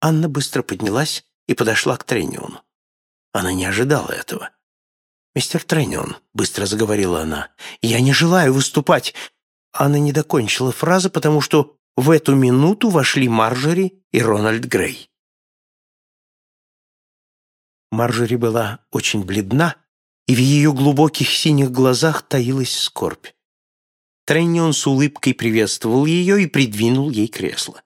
Анна быстро поднялась и подошла к Трениону. Она не ожидала этого. «Мистер Треннион», — быстро заговорила она, — «я не желаю выступать». Она не докончила фразы, потому что в эту минуту вошли Марджори и Рональд Грей. Марджори была очень бледна, и в ее глубоких синих глазах таилась скорбь. Треннион с улыбкой приветствовал ее и придвинул ей кресло.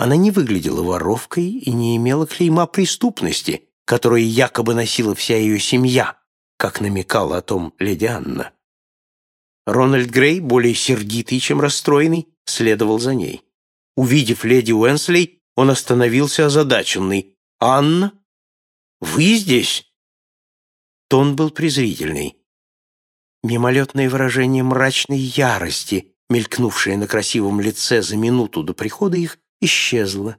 Она не выглядела воровкой и не имела клейма преступности, которое якобы носила вся ее семья, как намекала о том леди Анна. Рональд Грей, более сердитый, чем расстроенный, следовал за ней. Увидев леди Уэнслей, он остановился озадаченный. «Анна? Вы здесь?» Тон был презрительный. Мимолетное выражение мрачной ярости, мелькнувшее на красивом лице за минуту до прихода их, исчезло.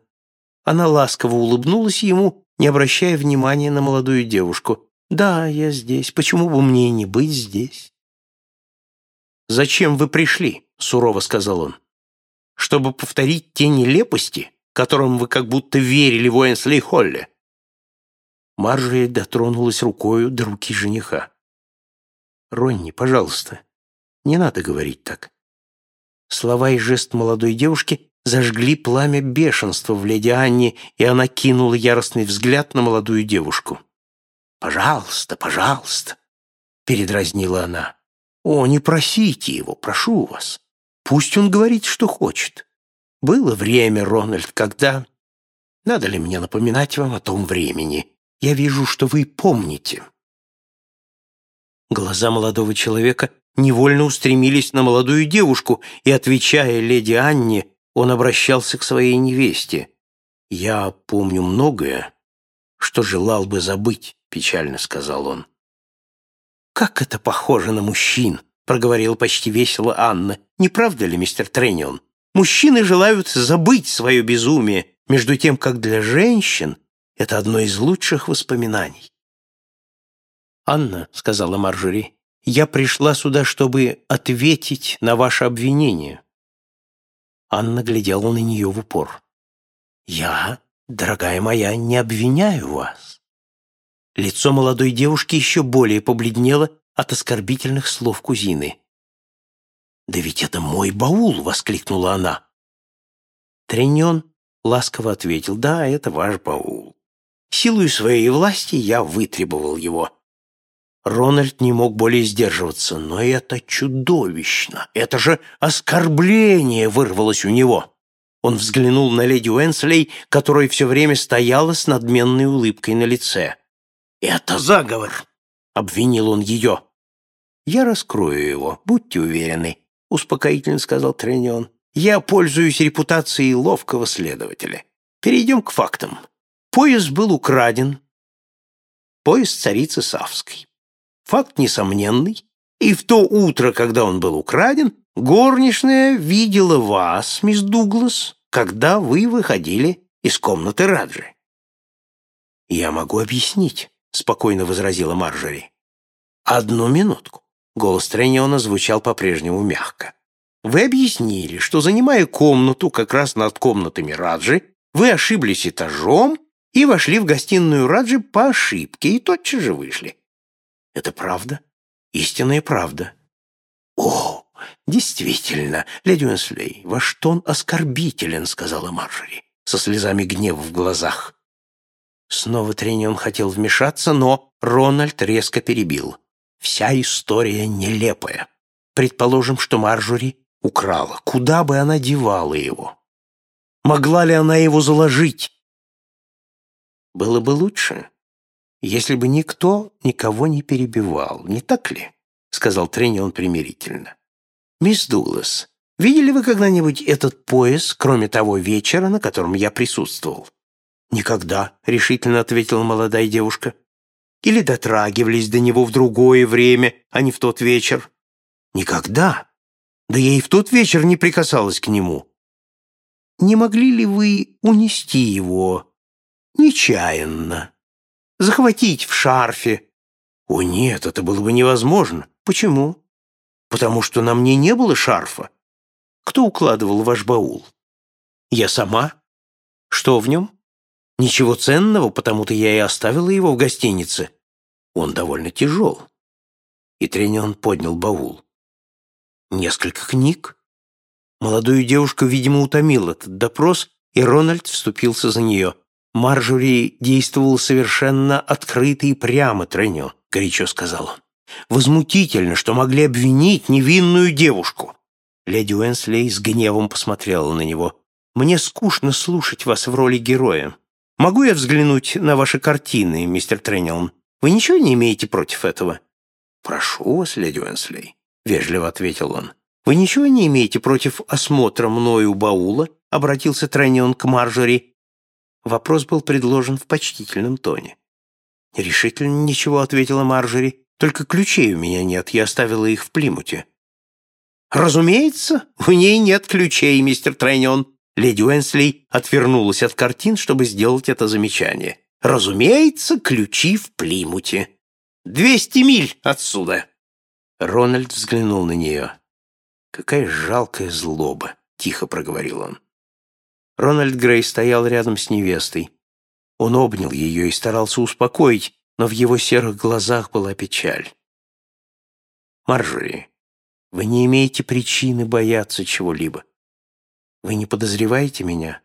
Она ласково улыбнулась ему, не обращая внимания на молодую девушку. «Да, я здесь. Почему бы мне не быть здесь?» «Зачем вы пришли?» — сурово сказал он. «Чтобы повторить те нелепости, которым вы как будто верили в Уэнсли-Холле». Маржия дотронулась рукою до руки жениха. «Ронни, пожалуйста, не надо говорить так». Слова и жест молодой девушки зажгли пламя бешенства в леди Анне, и она кинула яростный взгляд на молодую девушку. «Пожалуйста, пожалуйста», — передразнила она. «О, не просите его, прошу вас. Пусть он говорит, что хочет. Было время, Рональд, когда... Надо ли мне напоминать вам о том времени? Я вижу, что вы помните». Глаза молодого человека невольно устремились на молодую девушку, и, отвечая леди Анне, он обращался к своей невесте. «Я помню многое, что желал бы забыть», — печально сказал он. «Как это похоже на мужчин!» — проговорила почти весело Анна. «Не правда ли, мистер Треннион? Мужчины желают забыть свое безумие, между тем, как для женщин это одно из лучших воспоминаний». «Анна», — сказала Маржори, — «я пришла сюда, чтобы ответить на ваше обвинение». Анна глядела на нее в упор. «Я, дорогая моя, не обвиняю вас. Лицо молодой девушки еще более побледнело от оскорбительных слов кузины. «Да ведь это мой баул!» — воскликнула она. Тренен ласково ответил, «Да, это ваш баул. Силою своей власти я вытребовал его». Рональд не мог более сдерживаться, но это чудовищно, это же оскорбление вырвалось у него. Он взглянул на леди Уэнслей, которая все время стояла с надменной улыбкой на лице. «Это заговор!» — обвинил он ее. «Я раскрою его, будьте уверены», — успокоительно сказал Тренион. «Я пользуюсь репутацией ловкого следователя. Перейдем к фактам. Поезд был украден. Поезд царицы Савской. Факт несомненный. И в то утро, когда он был украден, горничная видела вас, мисс Дуглас, когда вы выходили из комнаты Раджи. Я могу объяснить. — спокойно возразила Марджори. «Одну минутку». Голос Трениона звучал по-прежнему мягко. «Вы объяснили, что, занимая комнату как раз над комнатами Раджи, вы ошиблись этажом и вошли в гостиную Раджи по ошибке и тотчас же вышли. Это правда? Истинная правда. О, действительно, леди Уэнслей, ваш тон оскорбителен, сказала Марджори, со слезами гнева в глазах. Снова Тренион хотел вмешаться, но Рональд резко перебил. Вся история нелепая. Предположим, что Маржури украла. Куда бы она девала его? Могла ли она его заложить? Было бы лучше, если бы никто никого не перебивал, не так ли? Сказал Тренион примирительно. Мисс Дуглас, видели вы когда-нибудь этот пояс, кроме того вечера, на котором я присутствовал? «Никогда», — решительно ответила молодая девушка. «Или дотрагивались до него в другое время, а не в тот вечер?» «Никогда. Да я и в тот вечер не прикасалась к нему». «Не могли ли вы унести его нечаянно? Захватить в шарфе?» «О нет, это было бы невозможно. Почему?» «Потому что на мне не было шарфа. Кто укладывал ваш баул?» «Я сама. Что в нем?» Ничего ценного, потому-то я и оставила его в гостинице. Он довольно тяжел. И Тренион поднял баул. Несколько книг. Молодую девушку, видимо, утомил этот допрос, и Рональд вступился за нее. Маржори действовал совершенно открыто и прямо, Тренион, горячо сказал он. Возмутительно, что могли обвинить невинную девушку. Леди Уэнслей с гневом посмотрела на него. «Мне скучно слушать вас в роли героя. Могу я взглянуть на ваши картины, мистер Треннион? Вы ничего не имеете против этого?» «Прошу вас, леди Уэнслей», — вежливо ответил он. «Вы ничего не имеете против осмотра мною баула?» — обратился Треннион к Маржори. Вопрос был предложен в почтительном тоне. «Решительно ничего», — ответила Маржори. «Только ключей у меня нет, я оставила их в Плимуте». «Разумеется, у ней нет ключей, мистер Треннион». Леди Уэнсли отвернулась от картин, чтобы сделать это замечание. «Разумеется, ключи в Плимуте. Двести миль отсюда». Рональд взглянул на нее. «Какая жалкая злоба», — тихо проговорил он. Рональд Грей стоял рядом с невестой. Он обнял ее и старался успокоить, но в его серых глазах была печаль. «Марджори, вы не имеете причины бояться чего-либо. Вы не подозреваете меня?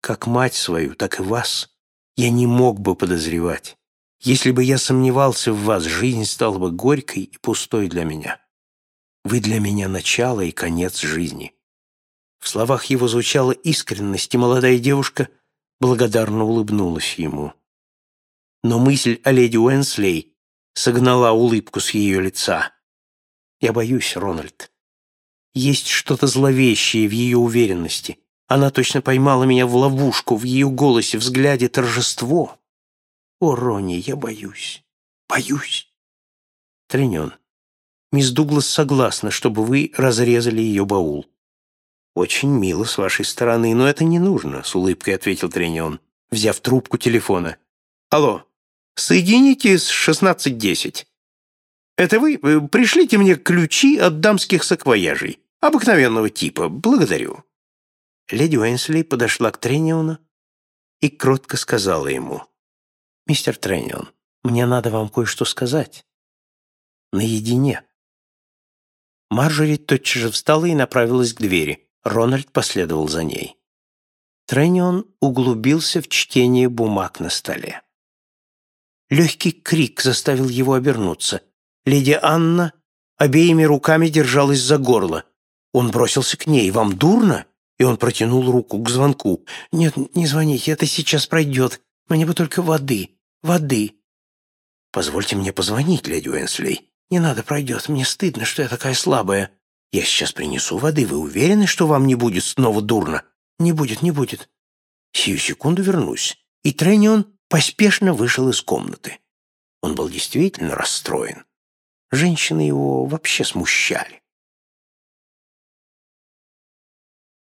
Как мать свою, так и вас. Я не мог бы подозревать. Если бы я сомневался в вас, жизнь стала бы горькой и пустой для меня. Вы для меня начало и конец жизни». В словах его звучала искренность, и молодая девушка благодарно улыбнулась ему. Но мысль о леди Уэнслей согнала улыбку с ее лица. Я боюсь, Рональд. Есть что-то зловещее в ее уверенности. Она точно поймала меня в ловушку, в ее голосе, взгляде торжество. О, Ронни, я боюсь, боюсь. Тренен, мисс Дуглас согласна, чтобы вы разрезали ее баул. «Очень мило с вашей стороны, но это не нужно», — с улыбкой ответил Тренен, взяв трубку телефона. «Алло, соедините с 1610. Это вы? Э, пришлите мне ключи от дамских саквояжей. Обыкновенного типа. Благодарю». Леди Уэнсли подошла к Трениону и кротко сказала ему. «Мистер Тренион, мне надо вам кое-что сказать. Наедине». Марджори тотчас же встала и направилась к двери. Рональд последовал за ней. Тренион углубился в чтение бумаг на столе. Легкий крик заставил его обернуться — Леди Анна обеими руками держалась за горло. Он бросился к ней. «Вам дурно?» И он протянул руку к звонку. «Нет, не звоните, это сейчас пройдет. Мне бы только воды, воды». «Позвольте мне позвонить, леди Уэнслей. Не надо, пройдет. Мне стыдно, что я такая слабая. Я сейчас принесу воды. Вы уверены, что вам не будет снова дурно?» «Не будет, не будет». Сию секунду вернусь. И Тренион поспешно вышел из комнаты. Он был действительно расстроен. Женщины его вообще смущали.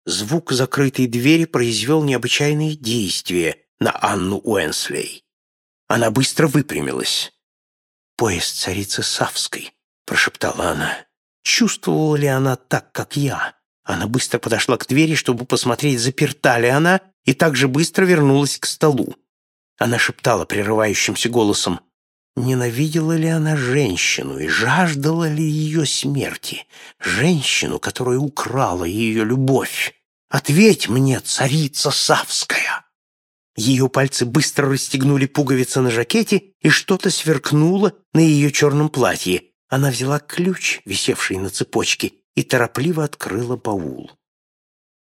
Звук закрытой двери произвел необычайное действие на Анну Уэнслей. Она быстро выпрямилась. «Поезд царицы Савской», — прошептала она. Чувствовала ли она так, как я? Она быстро подошла к двери, чтобы посмотреть, заперта ли она, и также быстро вернулась к столу. Она шептала прерывающимся голосом Ненавидела ли она женщину и жаждала ли ее смерти? Женщину, которая украла ее любовь? Ответь мне, царица Савская!» Ее пальцы быстро расстегнули пуговицы на жакете, и что-то сверкнуло на ее черном платье. Она взяла ключ, висевший на цепочке, и торопливо открыла баул.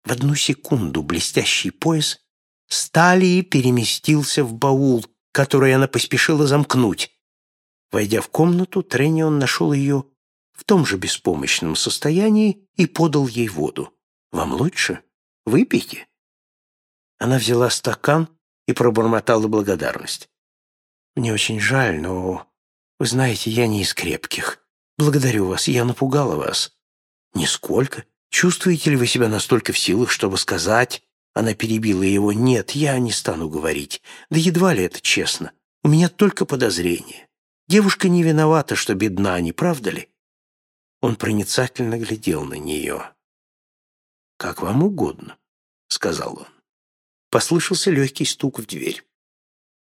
В одну секунду блестящий пояс стали переместился в баул, который она поспешила замкнуть. Войдя в комнату, Тренион нашел ее в том же беспомощном состоянии и подал ей воду. «Вам лучше? Выпейте». Она взяла стакан и пробормотала благодарность. «Мне очень жаль, но, вы знаете, я не из крепких. Благодарю вас, я напугала вас». «Нисколько. Чувствуете ли вы себя настолько в силах, чтобы сказать...» Она перебила его. «Нет, я не стану говорить. Да едва ли это честно. У меня только подозрение. Девушка не виновата, что бедна, не правда ли? Он проницательно глядел на нее. «Как вам угодно», — сказал он. послышался легкий стук в дверь.